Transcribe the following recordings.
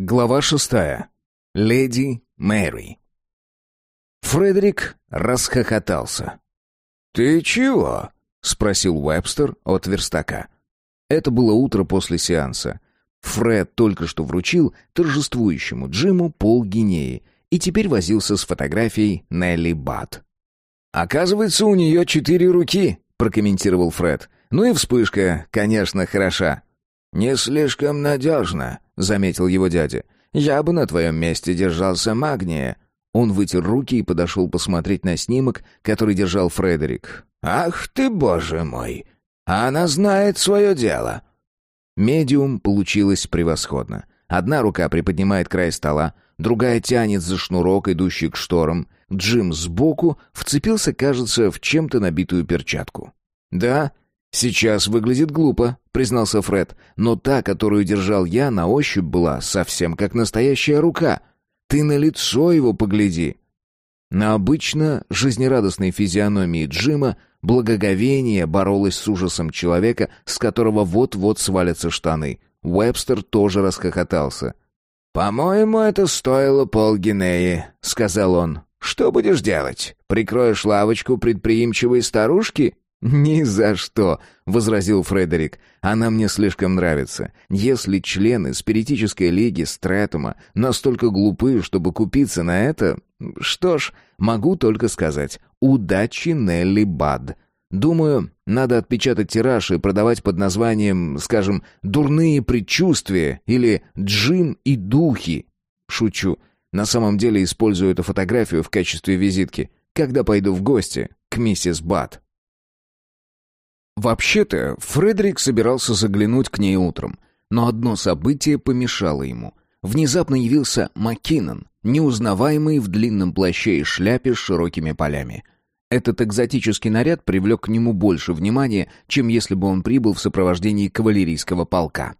Глава шестая. Леди Мэри. Фредерик расхохотался. «Ты чего?» — спросил Уэбстер от верстака. Это было утро после сеанса. Фред только что вручил торжествующему Джиму полгинеи и теперь возился с фотографией Нелли Бат. «Оказывается, у нее четыре руки», — прокомментировал Фред. «Ну и вспышка, конечно, хороша». «Не слишком надежно», — заметил его дядя. «Я бы на твоем месте держался магния». Он вытер руки и подошел посмотреть на снимок, который держал Фредерик. «Ах ты, боже мой! Она знает свое дело!» Медиум получилось превосходно. Одна рука приподнимает край стола, другая тянет за шнурок, идущий к шторам. Джим сбоку вцепился, кажется, в чем-то набитую перчатку. «Да, сейчас выглядит глупо», — признался Фред, «но та, которую держал я, на ощупь была совсем как настоящая рука. Ты на лицо его погляди». На обычно жизнерадостной физиономии Джима благоговение боролось с ужасом человека, с которого вот-вот свалятся штаны. Уэбстер тоже расхохотался. «По-моему, это стоило полгинеи», — сказал он. «Что будешь делать? Прикроешь лавочку предприимчивой старушки?» «Ни за что», — возразил Фредерик. «Она мне слишком нравится. Если члены спиритической лиги Стрэттума настолько глупы, чтобы купиться на это... Что ж, могу только сказать, удачи Нелли Бад. Думаю, надо отпечатать тираж и продавать под названием, скажем, «Дурные предчувствия» или «Джим и духи». Шучу. На самом деле использую эту фотографию в качестве визитки, когда пойду в гости к миссис Бад. Вообще-то, Фредерик собирался заглянуть к ней утром, но одно событие помешало ему. Внезапно явился Маккинон, неузнаваемый в длинном плаще и шляпе с широкими полями. Этот экзотический наряд привлек к нему больше внимания, чем если бы он прибыл в сопровождении кавалерийского полка.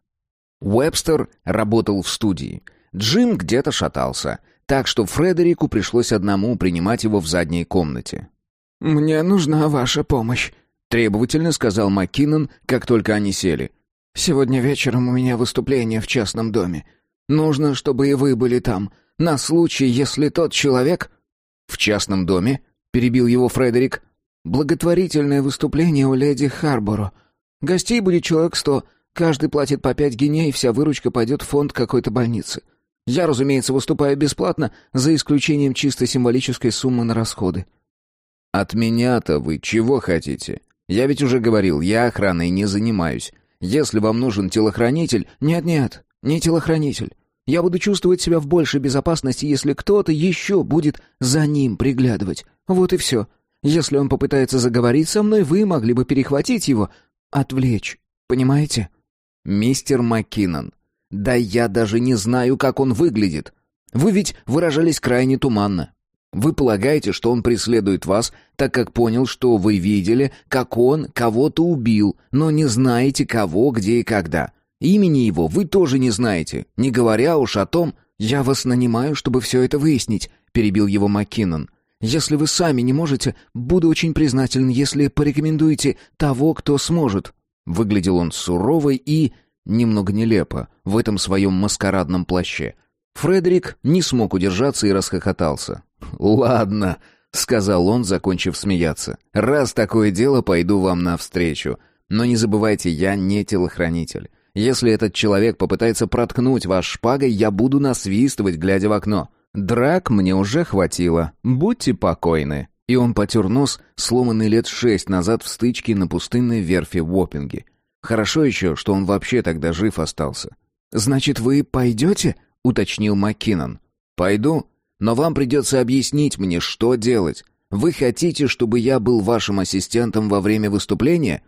Уэбстер работал в студии. Джим где-то шатался, так что Фредерику пришлось одному принимать его в задней комнате. «Мне нужна ваша помощь», Требовательно сказал Маккинон, как только они сели. «Сегодня вечером у меня выступление в частном доме. Нужно, чтобы и вы были там, на случай, если тот человек...» «В частном доме?» — перебил его Фредерик. «Благотворительное выступление у леди Харборо. Гостей будет человек сто, каждый платит по пять гиней, вся выручка пойдет в фонд какой-то больницы. Я, разумеется, выступаю бесплатно, за исключением чисто символической суммы на расходы». «От меня-то вы чего хотите?» Я ведь уже говорил, я охраной не занимаюсь. Если вам нужен телохранитель... Нет-нет, не телохранитель. Я буду чувствовать себя в большей безопасности, если кто-то еще будет за ним приглядывать. Вот и все. Если он попытается заговорить со мной, вы могли бы перехватить его, отвлечь. Понимаете? Мистер Маккинон, да я даже не знаю, как он выглядит. Вы ведь выражались крайне туманно. Вы полагаете, что он преследует вас, так как понял, что вы видели, как он кого-то убил, но не знаете кого, где и когда. Имени его вы тоже не знаете, не говоря уж о том, «Я вас нанимаю, чтобы все это выяснить», — перебил его Маккинон. «Если вы сами не можете, буду очень признателен, если порекомендуете того, кто сможет». Выглядел он суровый и... немного нелепо в этом своем маскарадном плаще. Фредерик не смог удержаться и расхохотался. «Ладно», — сказал он, закончив смеяться. «Раз такое дело, пойду вам навстречу. Но не забывайте, я не телохранитель. Если этот человек попытается проткнуть вас шпагой, я буду насвистывать, глядя в окно. Драк мне уже хватило. Будьте покойны». И он потер нос, сломанный лет шесть назад в стычке на пустынной верфи Уоппинге. Хорошо еще, что он вообще тогда жив остался. «Значит, вы пойдете?» — уточнил Маккинон. «Пойду, но вам придется объяснить мне, что делать. Вы хотите, чтобы я был вашим ассистентом во время выступления?»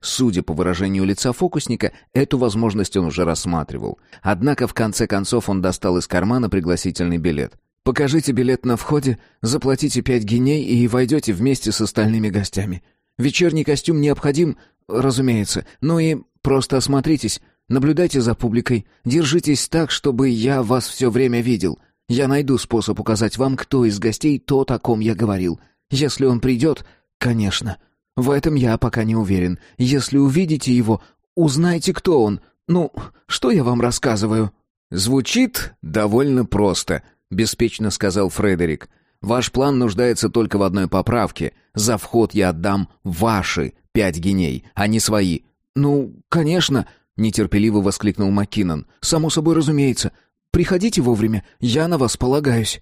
Судя по выражению лица фокусника, эту возможность он уже рассматривал. Однако в конце концов он достал из кармана пригласительный билет. «Покажите билет на входе, заплатите пять гиней и войдете вместе с остальными гостями. Вечерний костюм необходим, разумеется, ну и просто осмотритесь, наблюдайте за публикой, держитесь так, чтобы я вас все время видел. Я найду способ указать вам, кто из гостей тот, о ком я говорил. Если он придет, конечно. В этом я пока не уверен. Если увидите его, узнайте, кто он. Ну, что я вам рассказываю?» «Звучит довольно просто», — беспечно сказал Фредерик. «Ваш план нуждается только в одной поправке. За вход я отдам ваши пять геней, а не свои». «Ну, конечно», — нетерпеливо воскликнул Маккинон. «Само собой разумеется. Приходите вовремя, я на вас полагаюсь».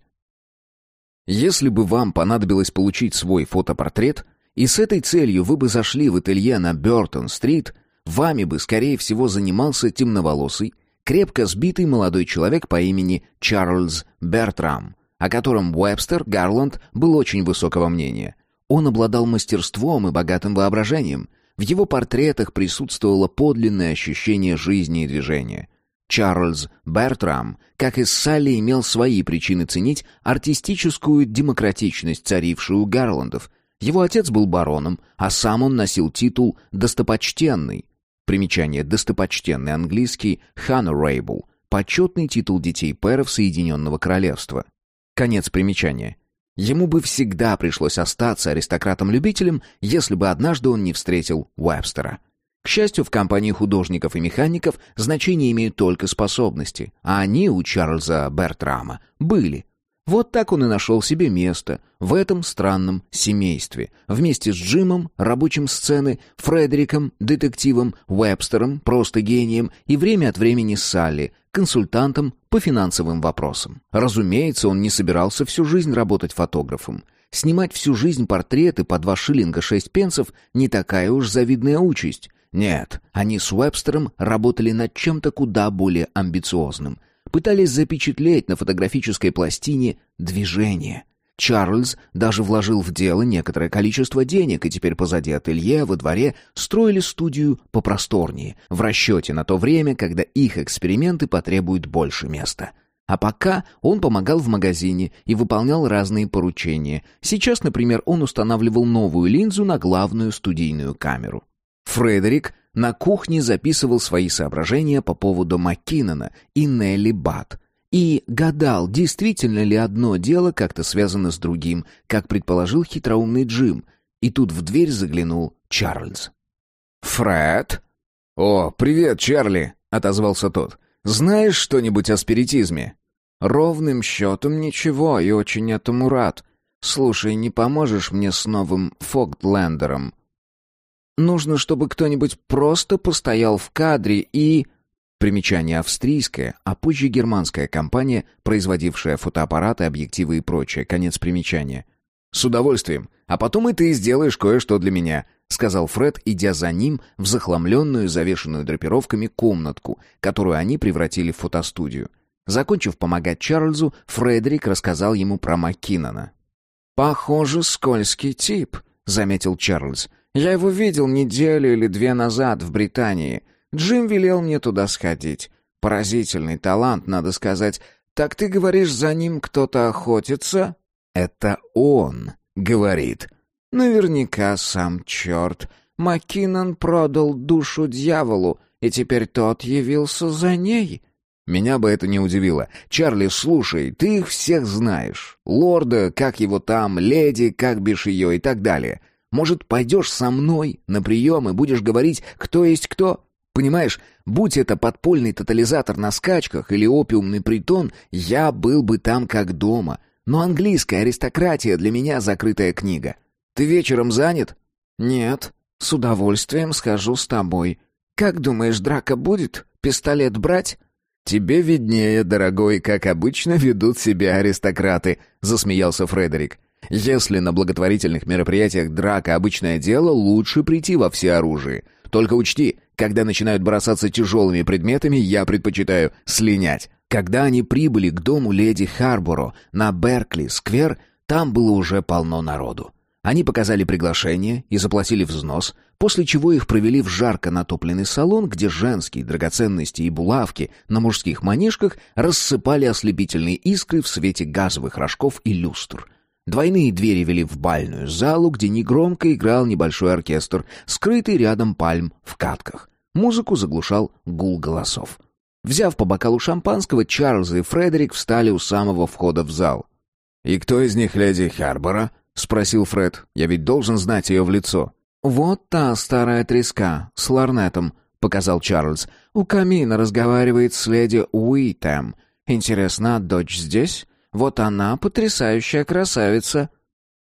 Если бы вам понадобилось получить свой фотопортрет, и с этой целью вы бы зашли в ателье на Бёртон-стрит, вами бы, скорее всего, занимался темноволосый, крепко сбитый молодой человек по имени Чарльз Бертрам, о котором Уэбстер Гарланд был очень высокого мнения. Он обладал мастерством и богатым воображением. В его портретах присутствовало подлинное ощущение жизни и движения. Чарльз Бертрам, как и Салли, имел свои причины ценить артистическую демократичность, царившую у Гарландов – его отец был бароном, а сам он носил титул «достопочтенный». Примечание «достопочтенный» английский «honorable» — почетный титул детей пэров Соединенного Королевства. Конец примечания. Ему бы всегда пришлось остаться аристократом-любителем, если бы однажды он не встретил Уэбстера. К счастью, в компании художников и механиков значение имеют только способности, а они у Чарльза Бертрама были. Вот так он и нашел себе место в этом странном семействе. Вместе с Джимом, рабочим сцены, Фредериком, детективом, Уэбстером, просто гением и время от времени Салли, консультантом по финансовым вопросам. Разумеется, он не собирался всю жизнь работать фотографом. Снимать всю жизнь портреты по два шиллинга шесть пенсов не такая уж завидная участь. Нет, они с Уэбстером работали над чем-то куда более амбициозным – пытались запечатлеть на фотографической пластине движение. Чарльз даже вложил в дело некоторое количество денег, и теперь позади ателье во дворе строили студию попросторнее, в расчете на то время, когда их эксперименты потребуют больше места. А пока он помогал в магазине и выполнял разные поручения. Сейчас, например, он устанавливал новую линзу на главную студийную камеру. Фредерик на кухне записывал свои соображения по поводу Маккинона и Нелли Бат и гадал, действительно ли одно дело как-то связано с другим, как предположил хитроумный Джим. И тут в дверь заглянул Чарльз. «Фред?» «О, привет, Чарли!» — отозвался тот. «Знаешь что-нибудь о спиритизме?» «Ровным счетом ничего, и очень этому рад. Слушай, не поможешь мне с новым Фогдлендером?» Нужно, чтобы кто-нибудь просто постоял в кадре и... Примечание австрийское, а позже германская компания, производившая фотоаппараты, объективы и прочее. Конец примечания. «С удовольствием. А потом и ты сделаешь кое-что для меня», — сказал Фред, идя за ним в захламленную, завешенную драпировками комнатку, которую они превратили в фотостудию. Закончив помогать Чарльзу, Фредерик рассказал ему про Маккинона. «Похоже, скользкий тип», — заметил Чарльз. Я его видел неделю или две назад в Британии. Джим велел мне туда сходить. Поразительный талант, надо сказать. Так ты говоришь, за ним кто-то охотится? Это он говорит. Наверняка сам черт. Маккинон продал душу дьяволу, и теперь тот явился за ней. Меня бы это не удивило. Чарли, слушай, ты их всех знаешь. Лорда, как его там, леди, как бишь ее и так далее. Может, пойдешь со мной на прием и будешь говорить, кто есть кто? Понимаешь, будь это подпольный тотализатор на скачках или опиумный притон, я был бы там как дома. Но английская аристократия для меня закрытая книга. Ты вечером занят? Нет, с удовольствием схожу с тобой. Как думаешь, драка будет? Пистолет брать? Тебе виднее, дорогой, как обычно ведут себя аристократы, засмеялся Фредерик. Если на благотворительных мероприятиях драка обычное дело, лучше прийти во всеоружии. Только учти, когда начинают бросаться тяжелыми предметами, я предпочитаю слинять. Когда они прибыли к дому леди Харборо на Беркли-сквер, там было уже полно народу. Они показали приглашение и заплатили взнос, после чего их провели в жарко натопленный салон, где женские драгоценности и булавки на мужских манишках рассыпали ослепительные искры в свете газовых рожков и люстр. Двойные двери вели в бальную залу, где негромко играл небольшой оркестр, скрытый рядом пальм в катках. Музыку заглушал гул голосов. Взяв по бокалу шампанского, Чарльз и Фредерик встали у самого входа в зал. «И кто из них леди Харбора?» — спросил Фред. «Я ведь должен знать ее в лицо». «Вот та старая треска с ларнетом», — показал Чарльз. «У камина разговаривает с леди Уитем. Интересно, а дочь здесь? Вот она потрясающая красавица».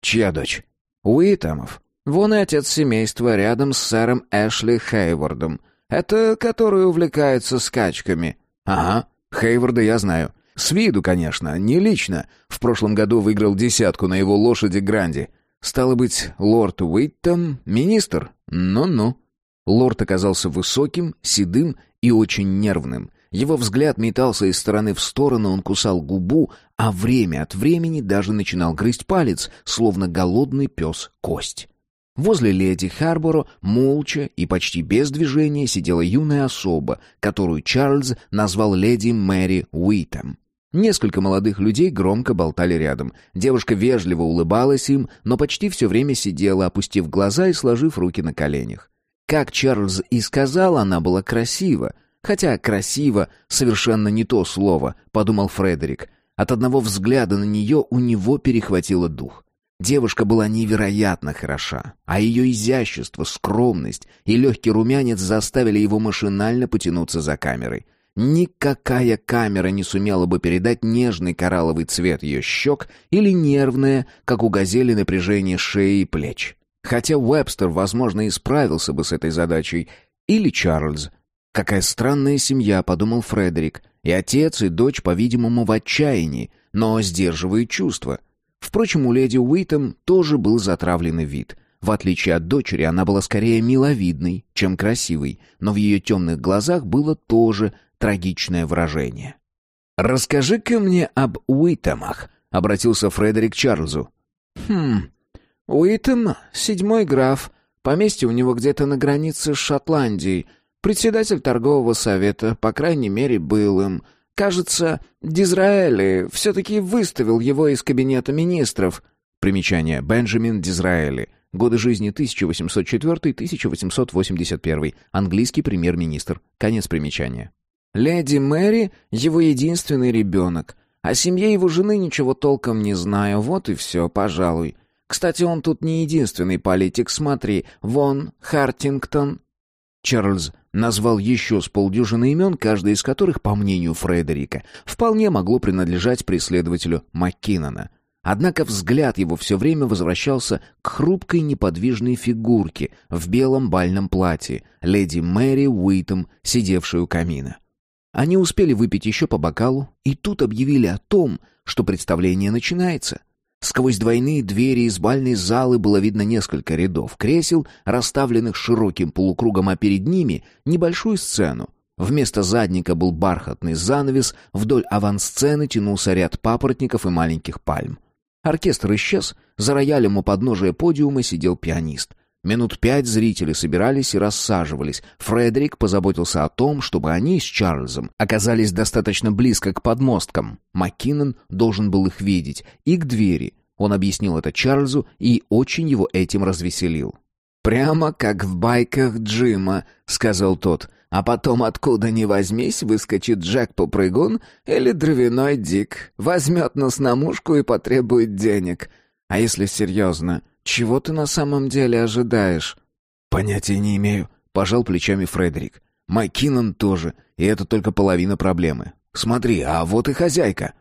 «Чья дочь?» «Уитемов. Вон и отец семейства рядом с сэром Эшли Хейвардом. Это который увлекается скачками». «Ага, Хейварда я знаю. С виду, конечно, не лично. В прошлом году выиграл десятку на его лошади Гранди. Стало быть, лорд Уиттон — министр? Ну-ну». Лорд оказался высоким, седым и очень нервным. Его взгляд метался из стороны в сторону, он кусал губу, а время от времени даже начинал грызть палец, словно голодный пес кость. Возле леди Харборо молча и почти без движения сидела юная особа, которую Чарльз назвал леди Мэри Уитом. Несколько молодых людей громко болтали рядом. Девушка вежливо улыбалась им, но почти все время сидела, опустив глаза и сложив руки на коленях. Как Чарльз и сказал, она была красива. Хотя «красиво» — совершенно не то слово, подумал Фредерик. От одного взгляда на нее у него перехватило дух. Девушка была невероятно хороша, а ее изящество, скромность и легкий румянец заставили его машинально потянуться за камерой. Никакая камера не сумела бы передать нежный коралловый цвет ее щек или нервное, как у газели, напряжение шеи и плеч. Хотя Уэбстер, возможно, и справился бы с этой задачей. Или Чарльз. Какая странная семья, подумал Фредерик. И отец, и дочь, по-видимому, в отчаянии, но сдерживают чувства. Впрочем, у леди Уитом тоже был затравленный вид. В отличие от дочери, она была скорее миловидной, чем красивой, но в ее темных глазах было тоже трагичное выражение. «Расскажи-ка мне об Уитомах», — обратился Фредерик Чарльзу. «Хм, Уитем — седьмой граф. Поместье у него где-то на границе с Шотландией. Председатель торгового совета, по крайней мере, был им. Кажется, Дизраэли все-таки выставил его из кабинета министров. Примечание. Бенджамин Дизраэли. Годы жизни 1804-1881. Английский премьер-министр. Конец примечания. Леди Мэри — его единственный ребенок. О семье его жены ничего толком не знаю. Вот и все, пожалуй. Кстати, он тут не единственный политик, смотри. Вон, Хартингтон. Чарльз назвал еще с полдюжины имен, каждое из которых, по мнению Фредерика, вполне могло принадлежать преследователю Маккинона. Однако взгляд его все время возвращался к хрупкой неподвижной фигурке в белом бальном платье, леди Мэри Уитом, сидевшей у камина. Они успели выпить еще по бокалу, и тут объявили о том, что представление начинается. Сквозь двойные двери из бальной залы было видно несколько рядов кресел, расставленных широким полукругом, а перед ними небольшую сцену. Вместо задника был бархатный занавес, вдоль авансцены тянулся ряд папоротников и маленьких пальм. Оркестр исчез, за роялем у подножия подиума сидел пианист. Минут пять зрители собирались и рассаживались. Фредерик позаботился о том, чтобы они с Чарльзом оказались достаточно близко к подмосткам. Маккинон должен был их видеть. И к двери. Он объяснил это Чарльзу и очень его этим развеселил. «Прямо как в байках Джима», — сказал тот. «А потом откуда ни возьмись выскочит Джек-попрыгун или дровяной Дик, возьмет нас на мушку и потребует денег. А если серьезно, чего ты на самом деле ожидаешь?» «Понятия не имею», — пожал плечами Фредерик. «Маккинон тоже, и это только половина проблемы. Смотри, а вот и хозяйка».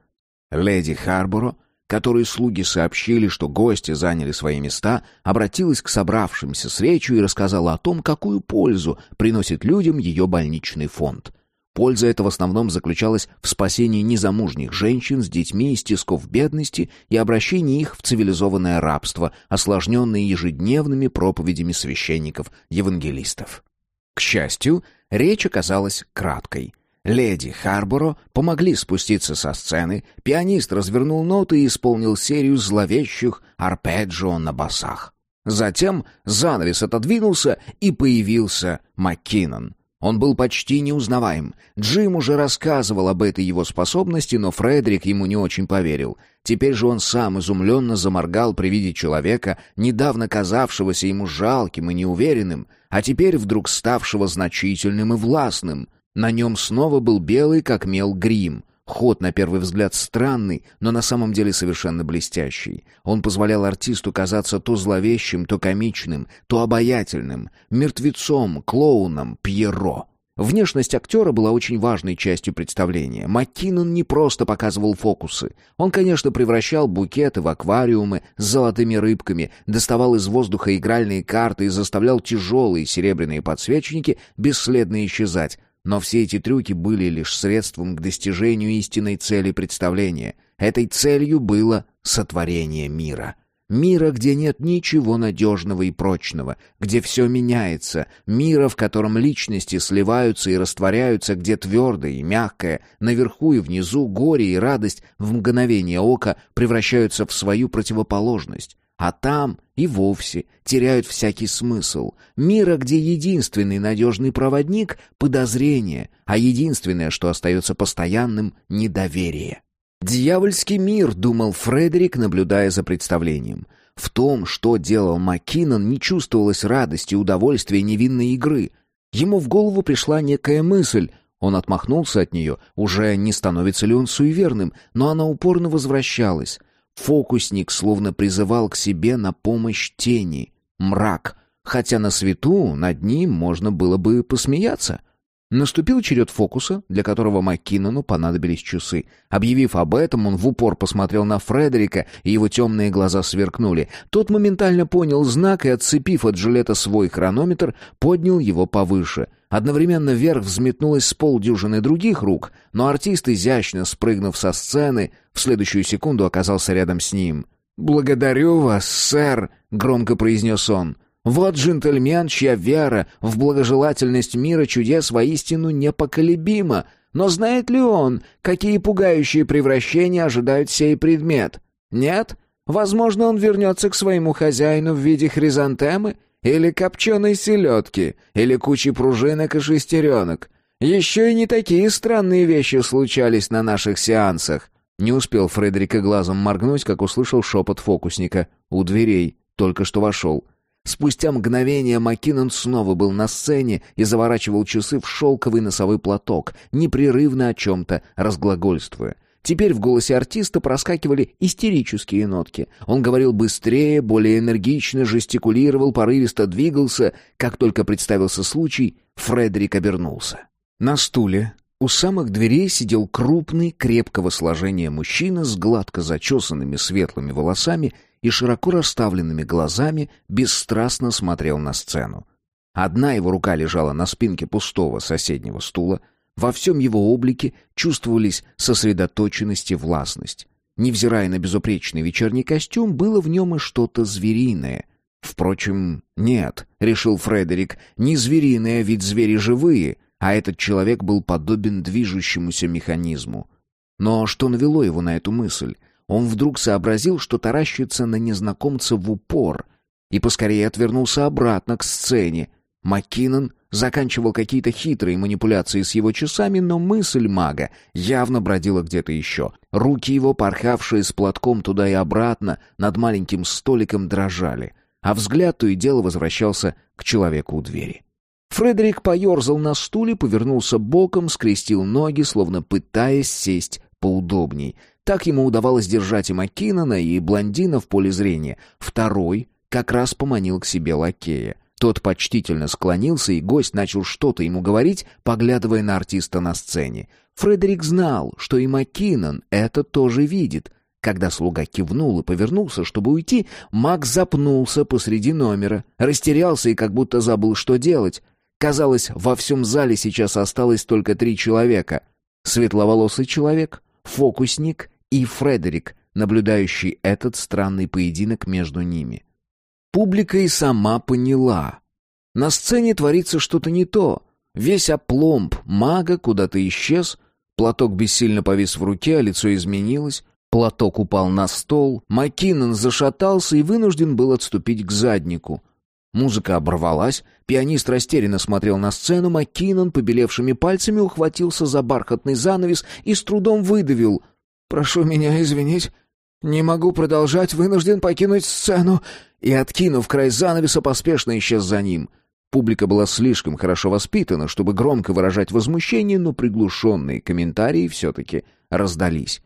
Леди Харборо, которой слуги сообщили, что гости заняли свои места, обратилась к собравшимся с речью и рассказала о том, какую пользу приносит людям ее больничный фонд. Польза эта в основном заключалась в спасении незамужних женщин с детьми из тисков бедности и обращении их в цивилизованное рабство, осложненное ежедневными проповедями священников-евангелистов. К счастью, речь оказалась краткой. Леди Харборо помогли спуститься со сцены, пианист развернул ноты и исполнил серию зловещих арпеджио на басах. Затем занавес отодвинулся, и появился Маккинон. Он был почти неузнаваем. Джим уже рассказывал об этой его способности, но Фредерик ему не очень поверил. Теперь же он сам изумленно заморгал при виде человека, недавно казавшегося ему жалким и неуверенным, а теперь вдруг ставшего значительным и властным. На нем снова был белый, как мел, грим. Ход, на первый взгляд, странный, но на самом деле совершенно блестящий. Он позволял артисту казаться то зловещим, то комичным, то обаятельным, мертвецом, клоуном, Пьеро. Внешность актера была очень важной частью представления. Маккинон не просто показывал фокусы. Он, конечно, превращал букеты в аквариумы с золотыми рыбками, доставал из воздуха игральные карты и заставлял тяжелые серебряные подсвечники бесследно исчезать, но все эти трюки были лишь средством к достижению истинной цели представления. Этой целью было сотворение мира. Мира, где нет ничего надежного и прочного, где все меняется, мира, в котором личности сливаются и растворяются, где твердое и мягкое, наверху и внизу, горе и радость в мгновение ока превращаются в свою противоположность а там и вовсе теряют всякий смысл. Мира, где единственный надежный проводник — подозрение, а единственное, что остается постоянным — недоверие. «Дьявольский мир», — думал Фредерик, наблюдая за представлением. В том, что делал Маккинон, не чувствовалось радости, удовольствия невинной игры. Ему в голову пришла некая мысль. Он отмахнулся от нее, уже не становится ли он суеверным, но она упорно возвращалась. Фокусник словно призывал к себе на помощь тени, мрак, хотя на свету над ним можно было бы посмеяться. Наступил черед фокуса, для которого Маккинону понадобились часы. Объявив об этом, он в упор посмотрел на Фредерика, и его темные глаза сверкнули. Тот моментально понял знак и, отцепив от жилета свой хронометр, поднял его повыше. Одновременно вверх взметнулось с полдюжины других рук, но артист, изящно спрыгнув со сцены, в следующую секунду оказался рядом с ним. «Благодарю вас, сэр», — громко произнес он. «Вот джентльмен, чья вера в благожелательность мира чудес воистину непоколебима. Но знает ли он, какие пугающие превращения ожидают сей предмет? Нет? Возможно, он вернется к своему хозяину в виде хризантемы или копченой селедки, или кучи пружинок и шестеренок. Еще и не такие странные вещи случались на наших сеансах. Не успел Фредерика глазом моргнуть, как услышал шепот фокусника. У дверей. Только что вошел. Спустя мгновение Маккинон снова был на сцене и заворачивал часы в шелковый носовой платок, непрерывно о чем-то разглагольствуя. Теперь в голосе артиста проскакивали истерические нотки. Он говорил быстрее, более энергично, жестикулировал, порывисто двигался. Как только представился случай, Фредерик обернулся. На стуле у самых дверей сидел крупный, крепкого сложения мужчина с гладко зачесанными светлыми волосами и широко расставленными глазами, бесстрастно смотрел на сцену. Одна его рука лежала на спинке пустого соседнего стула, во всем его облике чувствовались сосредоточенность и властность. Невзирая на безупречный вечерний костюм, было в нем и что-то звериное. Впрочем, нет, решил Фредерик, не звериное, ведь звери живые, а этот человек был подобен движущемуся механизму. Но что навело его на эту мысль? Он вдруг сообразил, что таращится на незнакомца в упор, и поскорее отвернулся обратно к сцене. Маккинон заканчивал какие-то хитрые манипуляции с его часами, но мысль мага явно бродила где-то еще. Руки его, порхавшие с платком туда и обратно, над маленьким столиком дрожали, а взгляд то и дело возвращался к человеку у двери. Фредерик поерзал на стуле, повернулся боком, скрестил ноги, словно пытаясь сесть поудобней. Так ему удавалось держать и Маккинона, и блондина в поле зрения. Второй как раз поманил к себе лакея — тот почтительно склонился, и гость начал что-то ему говорить, поглядывая на артиста на сцене. Фредерик знал, что и Маккинон это тоже видит. Когда слуга кивнул и повернулся, чтобы уйти, Макс запнулся посреди номера, растерялся и как будто забыл, что делать. Казалось, во всем зале сейчас осталось только три человека. Светловолосый человек, фокусник и Фредерик, наблюдающий этот странный поединок между ними. Публика и сама поняла. На сцене творится что-то не то. Весь опломб мага куда-то исчез, платок бессильно повис в руке, а лицо изменилось. Платок упал на стол, Маккинон зашатался и вынужден был отступить к заднику. Музыка оборвалась, пианист растерянно смотрел на сцену, Маккинон побелевшими пальцами ухватился за бархатный занавес и с трудом выдавил «Прошу меня извинить, не могу продолжать, вынужден покинуть сцену» и, откинув край занавеса, поспешно исчез за ним. Публика была слишком хорошо воспитана, чтобы громко выражать возмущение, но приглушенные комментарии все-таки раздались.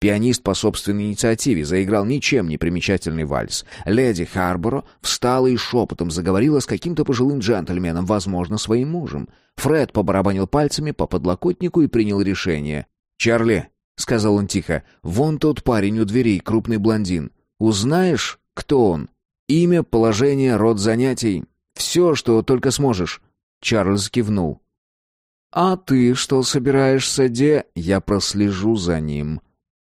Пианист по собственной инициативе заиграл ничем не примечательный вальс. Леди Харборо встала и шепотом заговорила с каким-то пожилым джентльменом, возможно, своим мужем. Фред побарабанил пальцами по подлокотнику и принял решение. «Чарли», — сказал он тихо, — «вон тот парень у дверей, крупный блондин. Узнаешь, кто он? Имя, положение, род занятий. Все, что только сможешь». Чарльз кивнул. «А ты что собираешься, де?» «Я прослежу за ним»,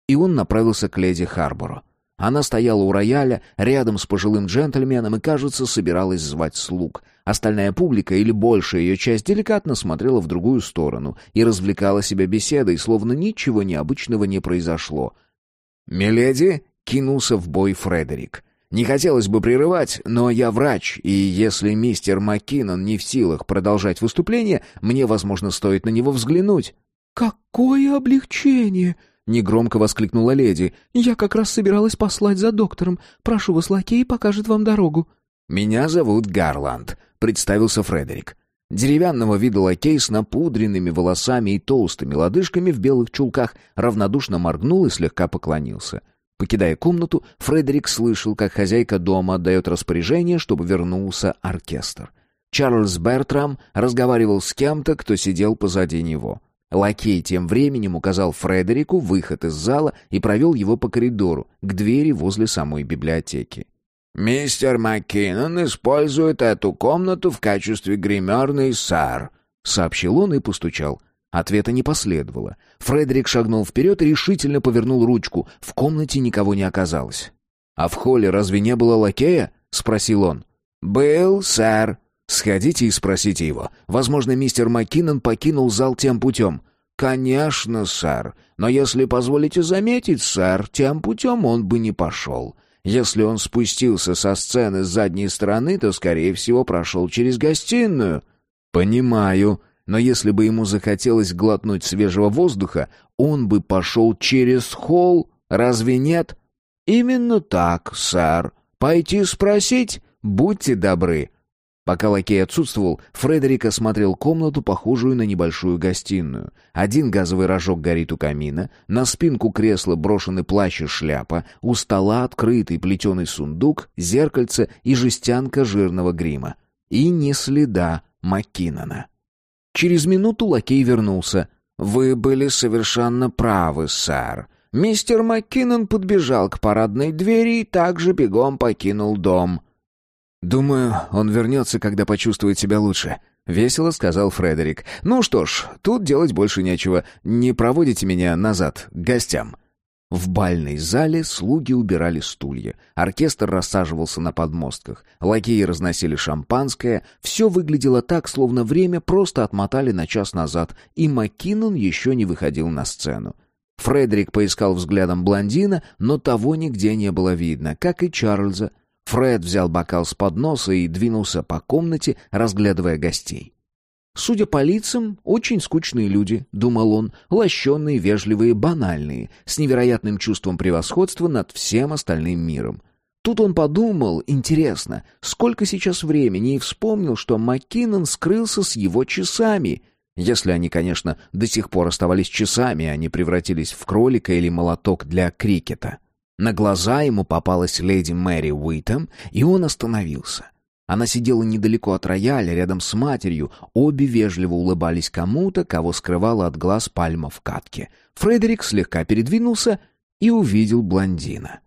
и он направился к леди Харборо. Она стояла у рояля, рядом с пожилым джентльменом и, кажется, собиралась звать слуг. Остальная публика или большая ее часть деликатно смотрела в другую сторону и развлекала себя беседой, словно ничего необычного не произошло. «Миледи!» — кинулся в бой Фредерик. «Не хотелось бы прерывать, но я врач, и если мистер Маккинон не в силах продолжать выступление, мне, возможно, стоит на него взглянуть». «Какое облегчение!» Негромко воскликнула леди. «Я как раз собиралась послать за доктором. Прошу вас, лакей покажет вам дорогу». «Меня зовут Гарланд», — представился Фредерик. Деревянного вида лакей с напудренными волосами и толстыми лодыжками в белых чулках равнодушно моргнул и слегка поклонился. Покидая комнату, Фредерик слышал, как хозяйка дома отдает распоряжение, чтобы вернулся оркестр. Чарльз Бертрам разговаривал с кем-то, кто сидел позади него. Лакей тем временем указал Фредерику выход из зала и провел его по коридору, к двери возле самой библиотеки. «Мистер Маккинон использует эту комнату в качестве гримерной, сэр», — сообщил он и постучал. Ответа не последовало. Фредерик шагнул вперед и решительно повернул ручку. В комнате никого не оказалось. «А в холле разве не было лакея?» — спросил он. «Был, сэр», Сходите и спросите его. Возможно, мистер Маккинон покинул зал тем путем. Конечно, сэр. Но если позволите заметить, сэр, тем путем он бы не пошел. Если он спустился со сцены с задней стороны, то, скорее всего, прошел через гостиную. Понимаю. Но если бы ему захотелось глотнуть свежего воздуха, он бы пошел через холл. Разве нет? Именно так, сэр. Пойти спросить? Будьте добры. Пока лакей отсутствовал, Фредерик осмотрел комнату, похожую на небольшую гостиную. Один газовый рожок горит у камина, на спинку кресла брошены плащ и шляпа, у стола открытый плетеный сундук, зеркальце и жестянка жирного грима. И ни следа Маккинона. Через минуту лакей вернулся. «Вы были совершенно правы, сэр. Мистер Маккинон подбежал к парадной двери и также бегом покинул дом». «Думаю, он вернется, когда почувствует себя лучше», — весело сказал Фредерик. «Ну что ж, тут делать больше нечего. Не проводите меня назад, к гостям». В бальной зале слуги убирали стулья. Оркестр рассаживался на подмостках. Лакеи разносили шампанское. Все выглядело так, словно время просто отмотали на час назад, и Маккинон еще не выходил на сцену. Фредерик поискал взглядом блондина, но того нигде не было видно, как и Чарльза — Фред взял бокал с подноса и двинулся по комнате, разглядывая гостей. Судя по лицам, очень скучные люди, думал он, лощеные, вежливые, банальные, с невероятным чувством превосходства над всем остальным миром. Тут он подумал, интересно, сколько сейчас времени, и вспомнил, что Маккинон скрылся с его часами. Если они, конечно, до сих пор оставались часами, а не превратились в кролика или молоток для крикета. На глаза ему попалась леди Мэри Уитем, и он остановился. Она сидела недалеко от рояля, рядом с матерью. Обе вежливо улыбались кому-то, кого скрывала от глаз пальма в катке. Фредерик слегка передвинулся и увидел блондина.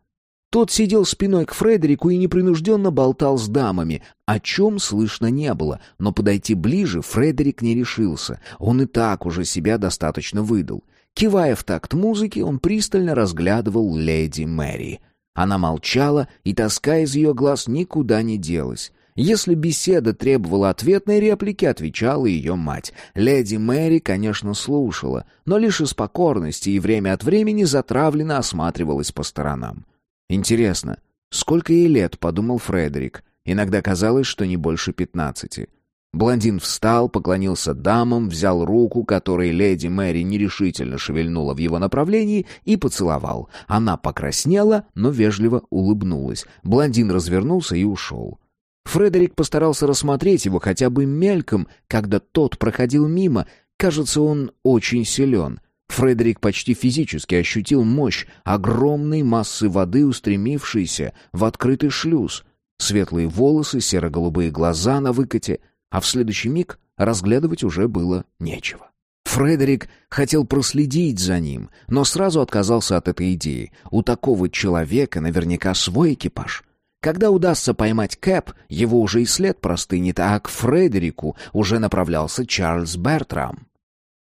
Тот сидел спиной к Фредерику и непринужденно болтал с дамами, о чем слышно не было, но подойти ближе Фредерик не решился. Он и так уже себя достаточно выдал. Кивая в такт музыки, он пристально разглядывал леди Мэри. Она молчала, и тоска из ее глаз никуда не делась. Если беседа требовала ответной реплики, отвечала ее мать. Леди Мэри, конечно, слушала, но лишь из покорности и время от времени затравленно осматривалась по сторонам. «Интересно, сколько ей лет?» — подумал Фредерик. Иногда казалось, что не больше пятнадцати. Блондин встал, поклонился дамам, взял руку, которой леди Мэри нерешительно шевельнула в его направлении, и поцеловал. Она покраснела, но вежливо улыбнулась. Блондин развернулся и ушел. Фредерик постарался рассмотреть его хотя бы мельком, когда тот проходил мимо. Кажется, он очень силен. Фредерик почти физически ощутил мощь огромной массы воды, устремившейся в открытый шлюз. Светлые волосы, серо-голубые глаза на выкате, а в следующий миг разглядывать уже было нечего. Фредерик хотел проследить за ним, но сразу отказался от этой идеи. У такого человека наверняка свой экипаж. Когда удастся поймать Кэп, его уже и след простынет, а к Фредерику уже направлялся Чарльз Бертрам.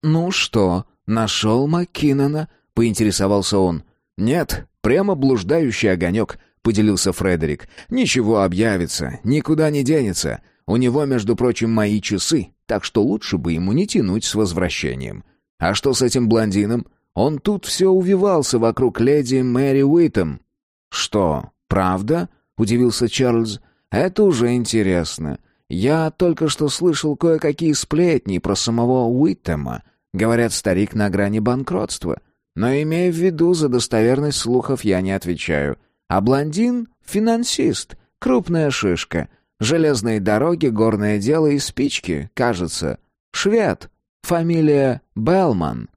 «Ну что, нашел Маккинона?» — поинтересовался он. «Нет, прямо блуждающий огонек», — поделился Фредерик. «Ничего объявится, никуда не денется. У него, между прочим, мои часы, так что лучше бы ему не тянуть с возвращением. А что с этим блондином? Он тут все увивался вокруг леди Мэри Уитом. «Что, правда?» — удивился Чарльз. «Это уже интересно. Я только что слышал кое-какие сплетни про самого Уиттема. Говорят, старик на грани банкротства. Но, имея в виду, за достоверность слухов я не отвечаю. А блондин — финансист, крупная шишка. Железные дороги, горное дело и спички, кажется. Швед. Фамилия Белман.